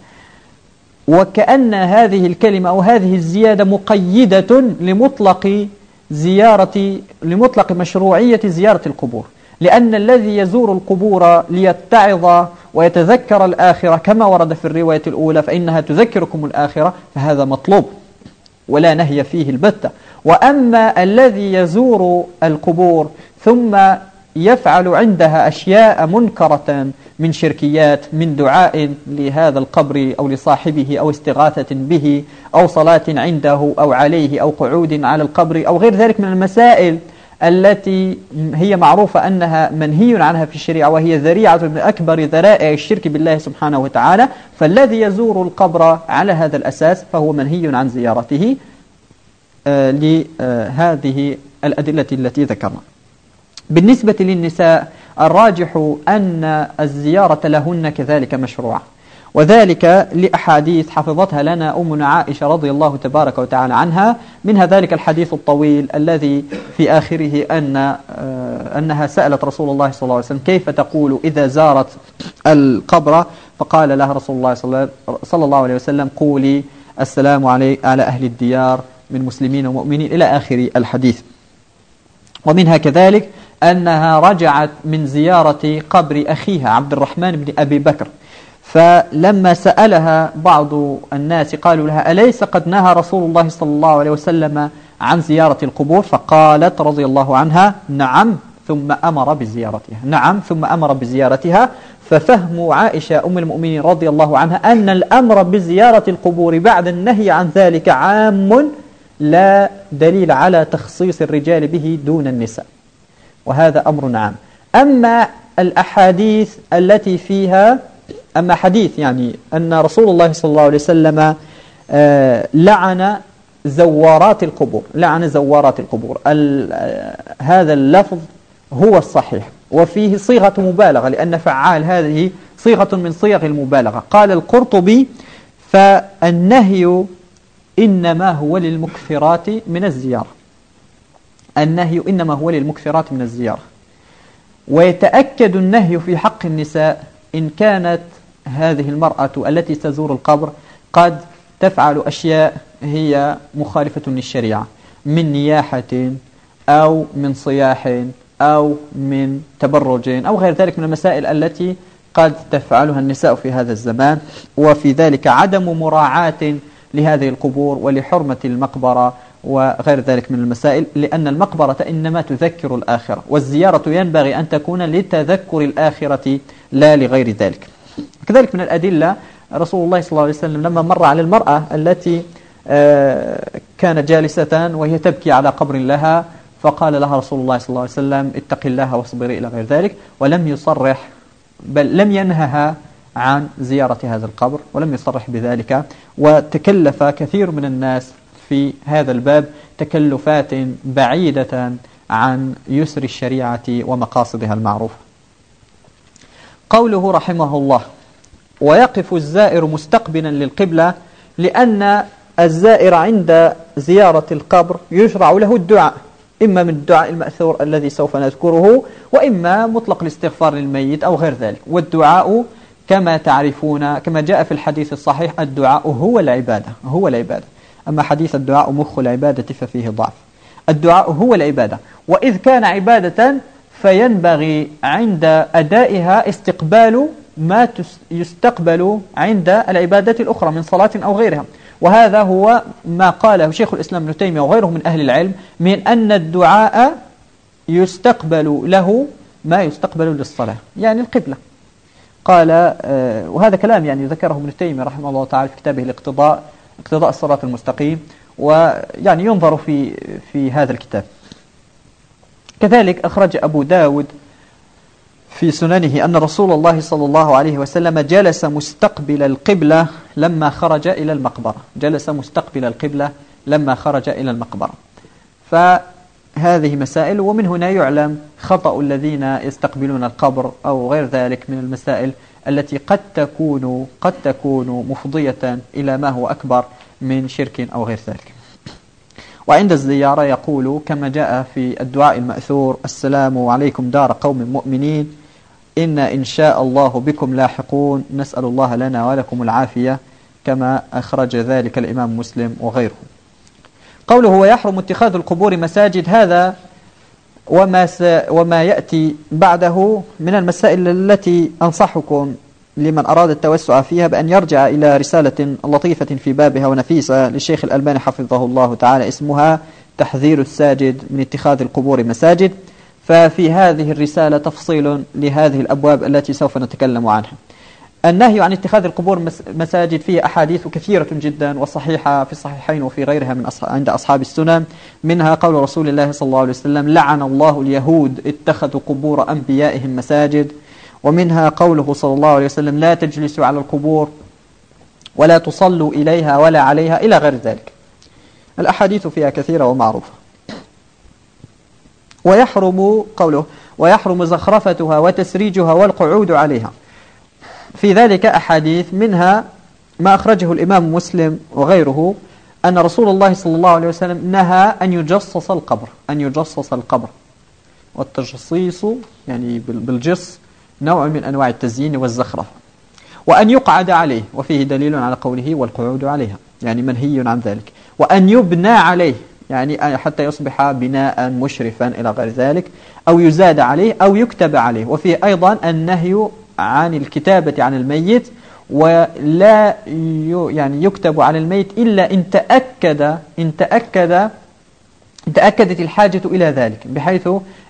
وكأن هذه الكلمة أو هذه الزيادة مقيدة لمطلق زيارة لمطلق مشروعية زيارة القبور. لأن الذي يزور القبور ليتعظ ويتذكر الآخرة كما ورد في الرواية الأولى فإنها تذكركم الآخرة فهذا مطلوب ولا نهي فيه البتة. وأما الذي يزور القبور ثم يفعل عندها أشياء منكرة من شركيات من دعاء لهذا القبر أو لصاحبه أو استغاثة به أو صلاة عنده أو عليه أو قعود على القبر أو غير ذلك من المسائل التي هي معروفة أنها منهي عنها في الشريعة وهي ذريعة من أكبر ذرائع الشرك بالله سبحانه وتعالى. فالذي يزور القبر على هذا الأساس فهو منهي عن زيارته آه، لهذه الأدلة التي ذكرنا. بالنسبة للنساء الراجح أن الزيارة لهن كذلك مشروعة. وذلك لأحاديث حفظتها لنا أمنا عائشة رضي الله تبارك وتعالى عنها منها ذلك الحديث الطويل الذي في آخره أن آه، أنها سألت رسول الله صلى الله عليه وسلم كيف تقول إذا زارت القبر؟ فقال لها رسول الله صلى الله عليه وسلم قولي السلام علي على أهل الديار من مسلمين ومؤمنين إلى آخر الحديث. ومنها كذلك أنها رجعت من زيارة قبر أخيها عبد الرحمن بن أبي بكر. فلما سألها بعض الناس قالوا لها أليس قد نهى رسول الله صلى الله عليه وسلم عن زيارة القبور؟ فقالت رضي الله عنها نعم ثم أمر بزيارتها نعم ثم أمر بزيارتها. ففهم عائشة أم المؤمنين رضي الله عنها أن الأمر بزيارة القبور بعد النهي عن ذلك عام لا دليل على تخصيص الرجال به دون النساء. وهذا أمر عام أما الأحاديث التي فيها أما حديث يعني أن رسول الله صلى الله عليه وسلم آه، لعن زوارات القبور لعن زوارات القبور. آه، هذا اللفظ هو الصحيح. وفيه صيغة مبالغة لأن فعال هذه صيغة من صيغ المبالغة. قال القرطبي فالنهي إنما هو للمكثرات من الزيارة. النهي إنما هو للمكثرات من الزيارة. ويتأكد النهي في حق النساء إن كانت هذه المرأة التي تزور القبر قد تفعل أشياء هي مخالفة للشريعة من نياحة أو من صياح أو من تبرج أو غير ذلك من المسائل التي قد تفعلها النساء في هذا الزمان. وفي ذلك عدم مراعاة لهذه القبور ولحرمة المقبرة وغير ذلك من المسائل لأن المقبرة إنما تذكر الآخرة والزيارة ينبغي أن تكون لتذكر الآخرة لا لغير ذلك. كذلك من الأدلة رسول الله صلى الله عليه وسلم لما مر على المرأة التي آه، كانت جالسة وهي تبكي على قبر لها فقال لها رسول الله صلى الله عليه وسلم اتق الله واصبري إلى غير ذلك ولم يصرح بل لم ينهها عن زيارة هذا القبر ولم يصرح بذلك وتكلف كثير من الناس في هذا الباب تكلفات بعيدة عن يسر الشريعة ومقاصدها المعروفة قوله رحمه الله ويقف الزائر مستقبلا للقبلة لأن الزائر عند زيارة القبر يشرع له الدعاء إما من الدعاء المأثور الذي سوف نذكره وإما مطلق الاستغفار للميت أو غير ذلك. والدعاء كما تعرفون كما جاء في الحديث الصحيح الدعاء هو العبادة هو العبادة. أما حديث الدعاء مخ العبادة ففيه ضعف. الدعاء هو العبادة. وإذ كان عبادة فينبغي عند أدائها استقبال ما يستقبل عند العبادات الأخرى من صلاة أو غيرها. وهذا هو ما قاله شيخ الإسلام ابن تيمية وغيره من أهل العلم من أن الدعاء يستقبل له ما يستقبل للصلاة يعني القبلة. قال آه، وهذا كلام يعني ذكره ابن تيمية رحمه الله تعالى في كتابه الاقتضاء اقتضاء الصراط المستقيم ويعني ينظر في في هذا الكتاب. كذلك أخرج أبو داود في سننه أن رسول الله صلى الله عليه وسلم جلس مستقبل القبلة لما خرج إلى المقبرة. جلس مستقبل القبلة لما خرج إلى المقبرة. فهذه مسائل ومن هنا يعلم خطأ الذين يستقبلون القبر أو غير ذلك من المسائل التي قد تكون قد تكون مفضية إلى ما هو أكبر من شرك أو غير ذلك. وعند الزيارة يقول كما جاء في الدعاء المأثور السلام عليكم دار قوم مؤمنين إن إن شاء الله بكم لاحقون نسأل الله لنا ولكم العافية كما أخرج ذلك الإمام مسلم وغيره. قوله ويحرم اتخاذ القبور مساجد هذا وما, وما يأتي بعده من المسائل التي أنصحكم لمن أراد التوسع فيها بأن يرجع إلى رسالة لطيفة في بابها ونفيسة للشيخ الألباني حفظه الله تعالى اسمها تحذير الساجد من اتخاذ القبور مساجد. ففي هذه الرسالة تفصيل لهذه الأبواب التي سوف نتكلم عنها. النهي عن اتخاذ القبور مساجد فيه أحاديث كثيرة جدا وصحيحة في الصحيحين وفي غيرها من أصح... عند أصحاب السنن منها قول رسول الله صلى الله عليه وسلم لعن الله اليهود اتخذوا قبور أنبيائهم مساجد. ومنها قوله صلى الله عليه وسلم لا تجلسوا على القبور ولا تصلوا إليها ولا عليها إلى غير ذلك. الأحاديث فيها كثيرة ومعروفة. ويحرم قوله ويحرم زخرفتها وتسريجها والقعود عليها. في ذلك أحاديث منها ما أخرجه الإمام مسلم وغيره أن رسول الله صلى الله عليه وسلم نهى أن يجصص القبر أن يجصص القبر. والتجصيص يعني بالجص نوع من أنواع التزيين والزخرف. وأن يقعد عليه وفيه دليل على قوله والقعود عليها يعني منهي عن ذلك. وأن يبنى عليه يعني حتى يصبح بناء مشرفا إلى غير ذلك أو يزاد عليه أو يكتب عليه. وفيه أيضا النهي عن الكتابة عن الميت ولا يعني يكتب على الميت إلا إن تأكد إن تأكد تأكدت الحاجة إلى ذلك بحيث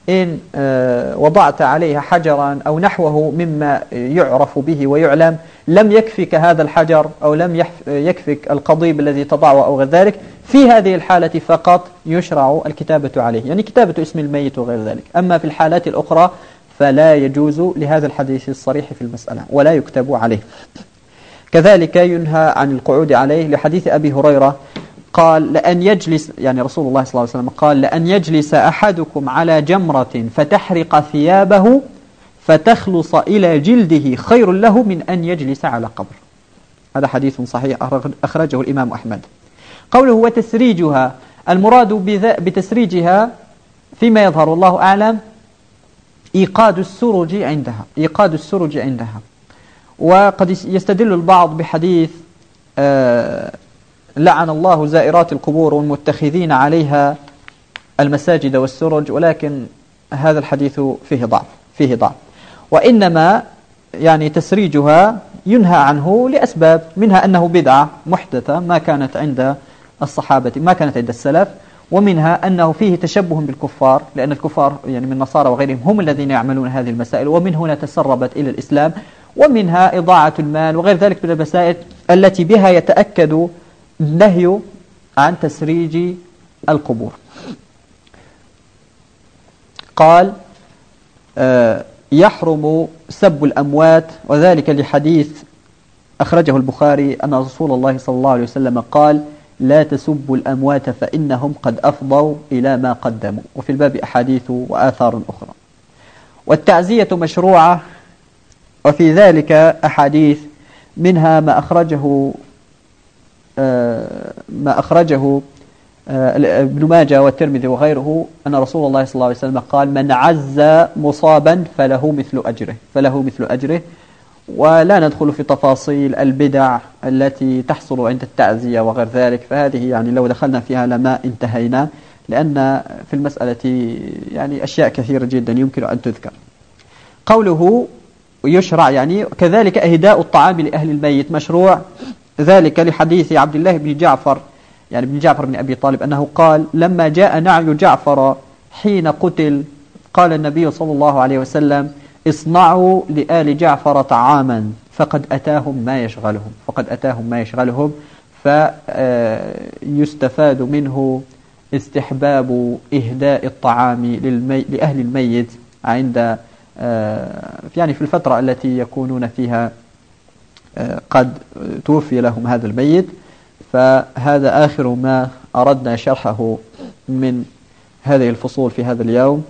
إن آه، وضعت عليها حجرا أو نحوه مما يعرف به ويعلم لم يكفك هذا الحجر أو لم يكفك القضيب الذي تضعه أو غير ذلك. في هذه الحالة فقط يشرع الكتابة عليه يعني كتابة اسم الميت وغير ذلك. أما في الحالات الأخرى فلا يجوز لهذا الحديث الصريح في المسألة ولا يكتب عليه. كذلك ينهى عن القعود عليه لحديث أبي هريرة قال لأن يجلس يعني رسول الله صلى الله عليه وسلم قال لأن يجلس أحدكم على جمرة فتحرق ثيابه فتخلص إلى جلده خير له من أن يجلس على قبر. هذا حديث صحيح أخرجه الإمام أحمد. قوله وتسريجها المراد بتسريجها فيما يظهر الله أعلم إيقاد السرج عندها إيقاد السرج عندها. وقد يستدل البعض بحديث آه لعن الله زائرات القبور والمتخذين عليها المساجد والسرج ولكن هذا الحديث فيه ضعف فيه ضعف. وإنما يعني تسريجها ينهى عنه لأسباب منها أنه بدعة محدثة ما كانت عند الصحابة ما كانت عند السلف ومنها أنه فيه تشبه بالكفار لأن الكفار يعني من النصارى وغيرهم هم الذين يعملون هذه المسائل ومن هنا تسربت إلى الإسلام ومنها إضاعة المال وغير ذلك من المسائل التي بها يتأكد النهي عن تسريج القبور. قال آه، يحرم سب الأموات وذلك لحديث أخرجه البخاري أن رسول الله صلى الله عليه وسلم قال لا تسبوا الأموات فإنهم قد أفضوا إلى ما قدموا. وفي الباب أحاديث وآثار أخرى. والتعزية مشروعة وفي ذلك أحاديث منها ما أخرجه ما أخرجه آه، ابن ماجه والترمذي وغيره أن رسول الله صلى الله عليه وسلم قال من عز مصابا فله مثل أجره فله مثل أجره. ولا ندخل في تفاصيل البدع التي تحصل عند التعزية وغير ذلك فهذه يعني لو دخلنا فيها لما انتهينا لأن في المسألة يعني أشياء كثيرة جدا يمكن أن تذكر. قوله يشرع يعني كذلك إهداء الطعام لأهل الميت مشروع ذلك لحديث عبد الله بن جعفر يعني بن جعفر بن أبي طالب أنه قال لما جاء نعي جعفر حين قتل قال النبي صلى الله عليه وسلم اصنعوا لآل جعفر طعاما فقد أتاهم ما يشغلهم فقد أتاهم ما يشغلهم فيستفاد منه استحباب إهداء الطعام. لأهل الميت عند آه، يعني في الفترة التي يكونون فيها آه، قد توفي لهم هذا الميت فهذا آخر ما أردنا شرحه من هذه الفصول في هذا اليوم.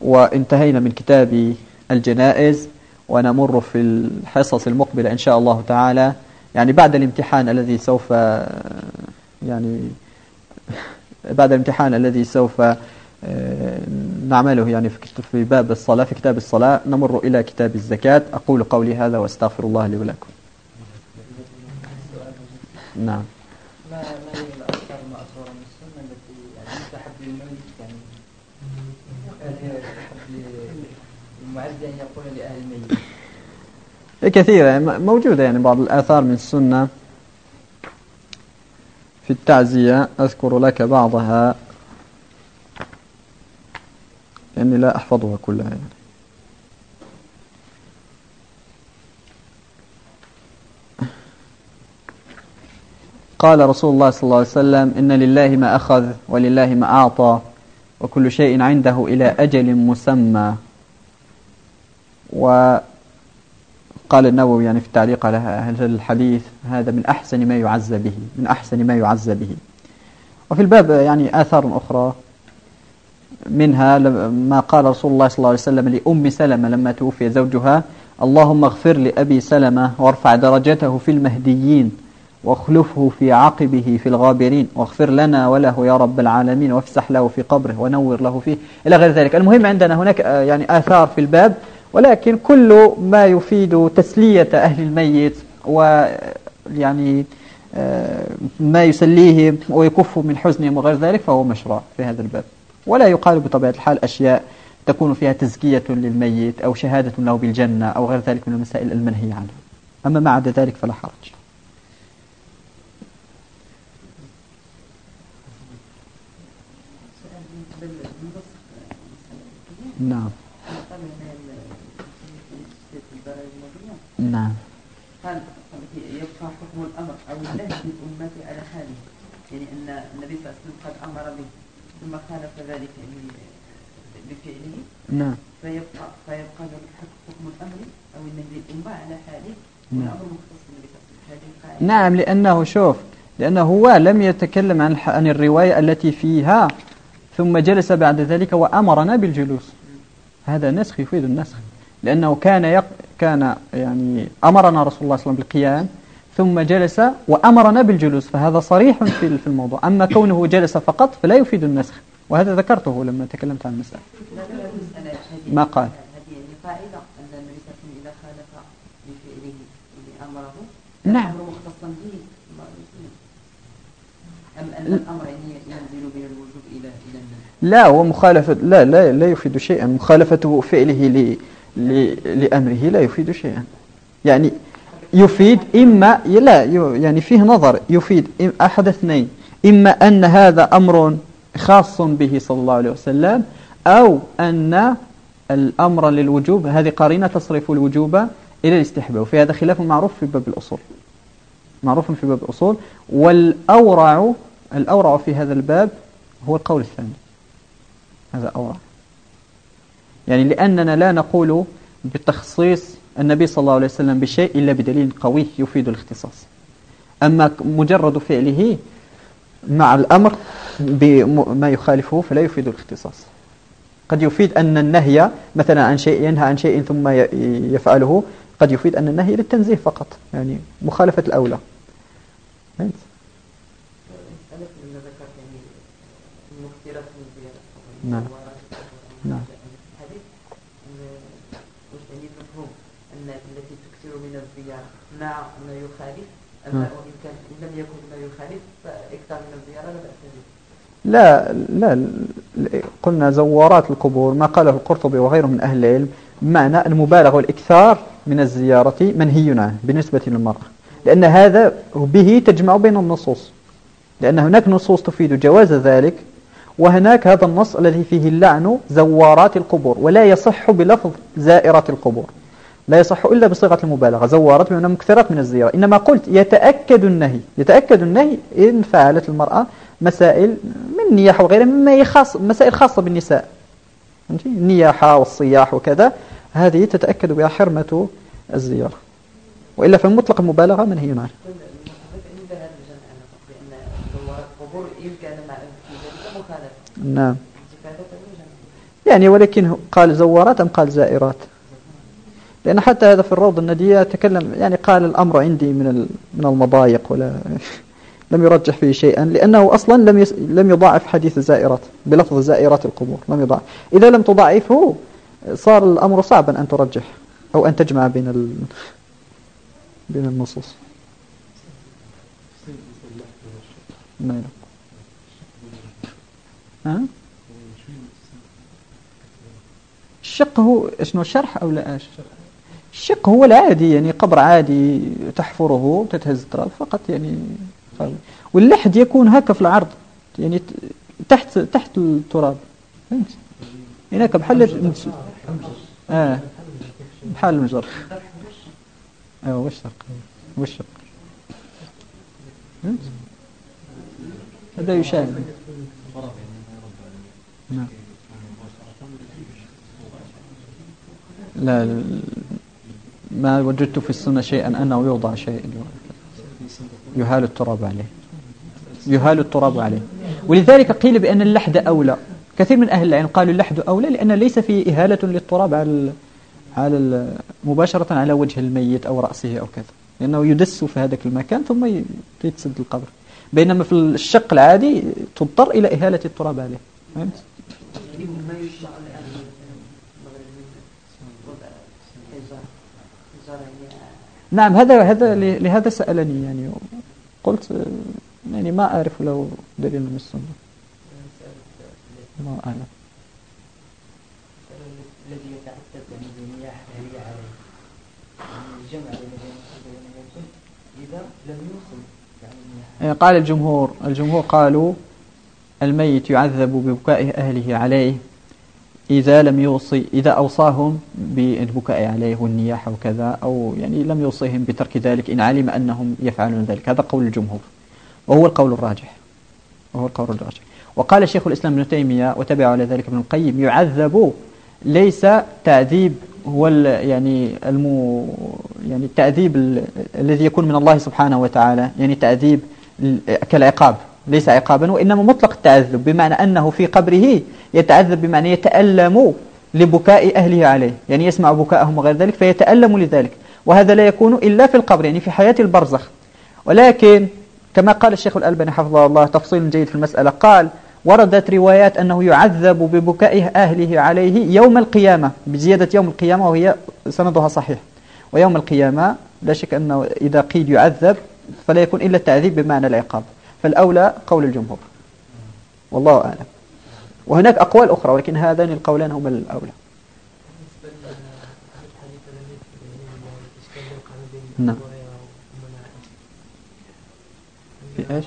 وانتهينا من كتاب الجنائز ونمر في الحصص المقبلة إن شاء الله تعالى. يعني بعد الامتحان الذي سوف يعني بعد الامتحان الذي سوف آه، نعمله يعني في باب الصلاة في كتاب الصلاة نمر إلى كتاب الزكاة. أقول قولي هذا وأستغفر الله لي ولكم. نعم. ما ما هي الأفكار المأثورة من السنة التي يعني مستحب للميت يعني؟ للمعز أن يقول لأهل الميت. كثيرة يعني موجودة يعني بعض الآثار من السنة. في التعزية أذكر لك بعضها. لأني لا أحفظها كلها يعني. قال رسول الله صلى الله عليه وسلم إن لله ما أخذ ولله ما أعطى وكل شيء عنده إلى أجل مسمى. وقال النووي يعني في التعليق على هذا الحديث هذا من أحسن ما يعزى به من أحسن ما يعزى به. وفي الباب يعني آثار أخرى منها ما قال رسول الله صلى الله عليه وسلم لأم سلمة لما توفي زوجها اللهم اغفر لأبي سلمة وارفع درجته في المهديين. واخلفه في عقبه في الغابرين واغفر لنا وله يا رب العالمين وافسح له في قبره ونور له فيه. إلى غير ذلك. المهم عندنا هناك آه، يعني آثار في الباب ولكن كل ما يفيد تسلية أهل الميت ويعني آه، ما يسليهم ويكف من حزنهم وغير ذلك فهو مشروع في هذا الباب. ولا يقال بطبيعة الحال أشياء تكون فيها تزكية للميت أو شهادة له بالجنة أو غير ذلك من المسائل المنهي عنها أما ما عدا ذلك فلا حرج. نعم. نعم. قال يبقى حكم الأمر أو النهي للأمة على حاله. يعني أن النبي صلى الله عليه وسلم قد أمر به ثم خالف ذلك يعني بفعله. نعم. فيبقى فيبقى حكم الأمر أو النهي للأمة على حاله. نعم. والأمر مختص بالنبي صلى الله عليه وسلم. نعم لأنه شوف لأنه هو لم يتكلم عن عن الرواية التي فيها ثم جلس بعد ذلك وأمرنا بالجلوس. هذا نسخ يفيد النسخ. لأنه كان يق... كان يعني أمرنا رسول الله صلى الله عليه وسلم بالقيام ثم جلس وأمرنا بالجلوس فهذا صريح في في الموضوع. أما كونه جلس فقط فلا يفيد النسخ وهذا ذكرته لما تكلمت عن المسألة. ما قال؟ نعم. أم أن الأمر ينزل إلى لا هو مخالفة لا لا لا يفيد شيئا. مخالفته فعله ل لأمره لا يفيد شيئا. يعني يفيد إما لا يعني فيه نظر. يفيد أحد اثنين. إما أن هذا أمر خاص به صلى الله عليه وسلم أو أن الأمر للوجوب هذه قرينة تصرف الوجوب إلى الاستحباب. وفي هذا خلاف معروف في باب الأصول. معروف في باب الأصول. والأورع الأورع في هذا الباب هو القول الثاني. هذا أورع يعني لأننا لا نقول بتخصيص النبي صلى الله عليه وسلم بشيء إلا بدليل قوي يفيد الاختصاص. أما مجرد فعله مع الأمر بما يخالفه فلا يفيد الاختصاص. قد يفيد أن النهي مثلا عن شيء ينهى عن شيء ثم يفعله قد يفيد أن النهي للتنزيه فقط يعني مخالفة الأولى. نعم نعم أن التي تكثر من الزيارة مع ما يخالف أما. وإن كان لم يكن ما يخالف من الزيارة لا بأس به لا لا قلنا زوارات القبور ما قاله القرطبي وغيره من أهل العلم معنى المبالغة والإكثار من الزيارة منهي عنه بالنسبة للمرأة لأن هذا به تجمع بين النصوص لأن هناك نصوص تفيد جواز ذلك وهناك هذا النص الذي فيه اللعن زوارات القبور ولا يصح بلفظ زائرة القبور. لا يصح إلا بصيغة المبالغة. زوارات بمعنى مكثرات من الزيارة. إنما قلت يتأكد النهي. يتأكد النهي إن فعلت المرأة مسائل من النياحة وغيرها مما هي خاص مسائل خاصة بالنساء. النياحة والصياح وكذا. هذه تتأكد بها حرمة الزيارة. وإلا فمطلق المبالغة منهي عنه نعم. يعني ولكن قال زوارات أم قال زائرات؟ لأن حتى هذا في الروض الندية تكلم يعني قال الأمر عندي من من المضايق ولا لم يرجح فيه شيئا لأنه أصلا لم لم يضاعف حديث الزائرات بلفظ زائرات القبور لم يضاعف. إذا لم تضاعفه صار الأمر صعبا أن ترجح أو أن تجمع بين ال... بين النصوص. ما الشق هو شنو الشرح أو لا؟ إيش الشق هو العادي يعني قبر عادي تحفره تتهز التراب فقط يعني. واللحد يكون هكا في العرض يعني تحت تحت التراب. فهمت؟ هناك بحال آه بحال المجر أيوه وش شق وش شق هذا يشاهد. نعم. لا ما وجدت في السنة شيئا أنه يوضع شيء. يهال التراب عليه. يهال التراب عليه. ولذلك قيل بأن اللحد أولى. كثير من أهل العلم قالوا اللحد أولى لأن ليس فيه إهالة للتراب على على مباشرة على وجه الميت أو رأسه أو كذا. لأنه يدس في هذاك المكان ثم يتسد القبر. بينما في الشق العادي تضطر إلى إهالة التراب عليه. فهمت؟ نعم هذا هذا لهذا سألني يعني قلت يعني ما أعرف له دليل من السنة. ما أعلم. الذي يتعدد هي عليه الجمع إذا لم يوصل يعني قال الجمهور الجمهور قالوا الميت يعذب ببكاء أهله عليه إذا لم يوصي إذا أوصاهم بالبكاء عليه والنياحة وكذا أو يعني لم يوصيهم بترك ذلك إن علم أنهم يفعلون ذلك. هذا قول الجمهور وهو القول الراجح. وهو القول الراجح. وقال شيخ الإسلام ابن تيمية وتبع على ذلك ابن القيم يعذب ليس تعذيب هو يعني المو يعني التعذيب الذي يكون من الله سبحانه وتعالى. يعني تعذيب كالعقاب ليس عقابا وإنما مطلق التعذب بمعنى أنه في قبره يتعذب بمعنى يتألم لبكاء أهله عليه يعني يسمع بكاءهم وغير ذلك فيتألم لذلك وهذا لا يكون إلا في القبر يعني في حياة البرزخ. ولكن كما قال الشيخ الألباني حفظه الله تفصيل جيد في المسألة قال وردت روايات أنه يعذب ببكاء أهله عليه يوم القيامة بزيادة يوم القيامة وهي سندها صحيح. ويوم القيامة لا شك أنه إذا قيل يعذب فلا يكون إلا التعذيب بمعنى العقاب. فالأولى قول الجمهور. والله أعلم. وهناك أقوال أخرى ولكن هذان القولان هما الأولى. نعم. في إيش؟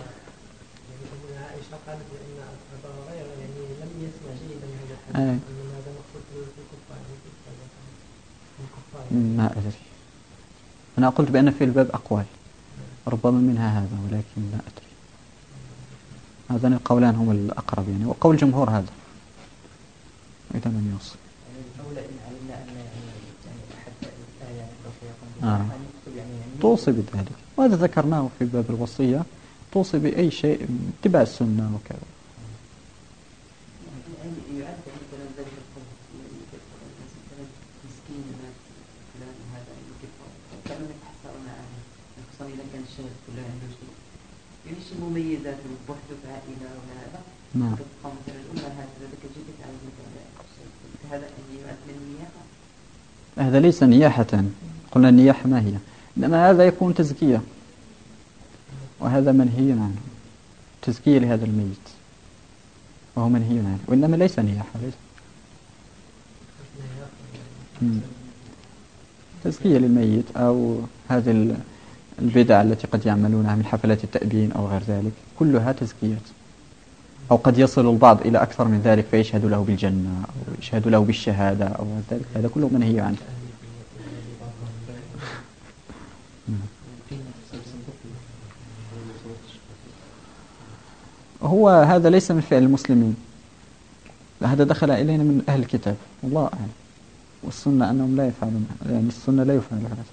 ما أدري. أنا قلت بأن في الباب أقوال ربما منها هذا ولكن لا أدري. هذان القولان هما الأقرب يعني وقول الجمهور هذا. إذا لم يوصل آه. توصي بذلك. وهذا ذكرناه في باب الوصية. توصي بأي شيء اتباع السنة وكذا. ليش مميزات النياحة هذا ليس نياحة. قلنا النياحة ما هي؟ إنما هذا يكون تزكية. وهذا منهي عنه تزكية لهذا الميت. وهو منهي عنه وإنما ليس نياحة ليس. تزكية للميت أو هذه البدع التي قد يعملونها من حفلات التأبين أو غير ذلك كلها تزكيات أو قد يصل البعض إلى أكثر من ذلك فيشهد له بالجنة أو يشهد له بالشهادة أو ذلك. هذا كله منهي عنه. هو هذا ليس من فعل المسلمين. هذا دخل إلينا من أهل الكتاب. والله أعلم. والسنة أنهم لا يفعلون. يعني السنة لا يفعل هذا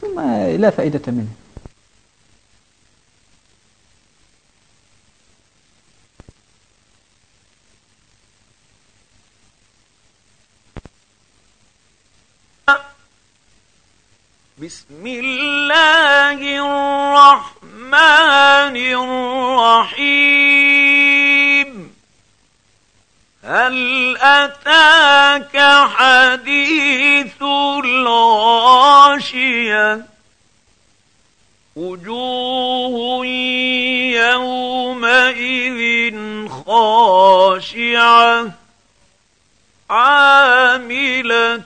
ثم لا فائدة منه. بسم الله الرحمن الرحيم. هل أتاك حديث الغاشية؟ وجوه يومئذ خاشعة. عاملة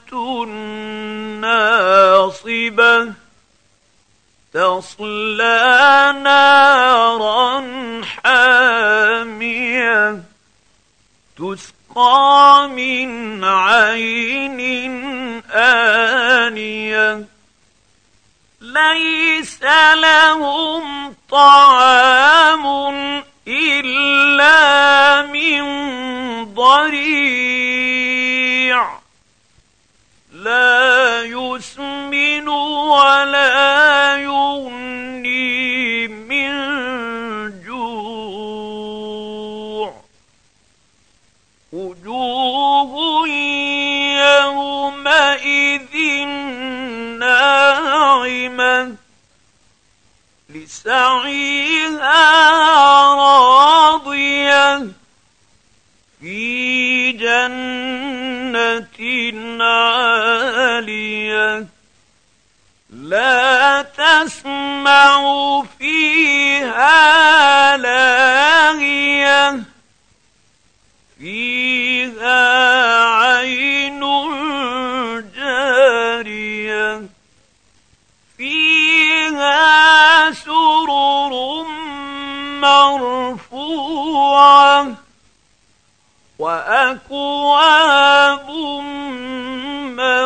ناصبة تصلى نارا حامية تسقى من عين آنية. ليس لهم طعام إلا من لا يسمن ولا يغني من جوع. وجوه يومئذ ناعمة. لسعيها راضية. في جنة عالية لا تسمع فيها لاغية. فيها عين جارية. فيها سرر مرفوعه. واكواب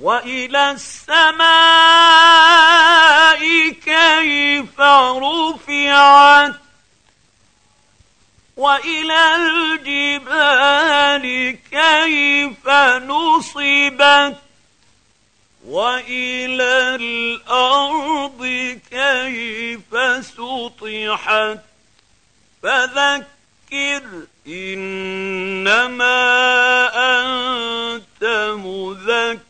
وإلى السماء كيف رفعت وإلى الجبال كيف نصبت وإلى الأرض كيف سطحت فذكر إنما أنت مذكر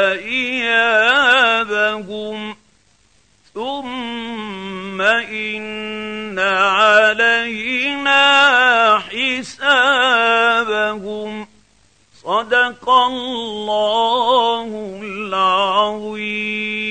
صدق الله العظيم.